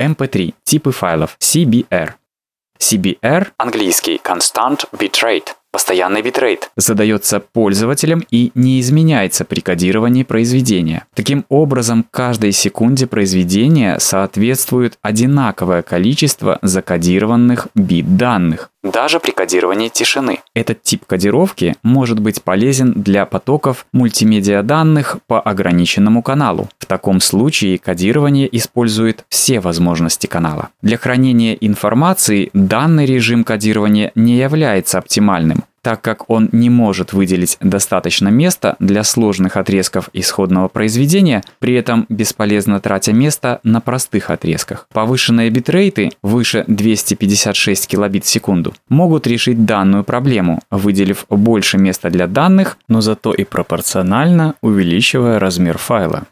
MP3 – типы файлов CBR. CBR, английский constant bitrate, Постоянный битрейт задается пользователем и не изменяется при кодировании произведения. Таким образом, каждой секунде произведения соответствует одинаковое количество закодированных бит данных даже при кодировании тишины. Этот тип кодировки может быть полезен для потоков мультимедиа данных по ограниченному каналу. В таком случае кодирование использует все возможности канала. Для хранения информации данный режим кодирования не является оптимальным, так как он не может выделить достаточно места для сложных отрезков исходного произведения, при этом бесполезно тратя место на простых отрезках. Повышенные битрейты выше 256 килобит в секунду могут решить данную проблему, выделив больше места для данных, но зато и пропорционально увеличивая размер файла.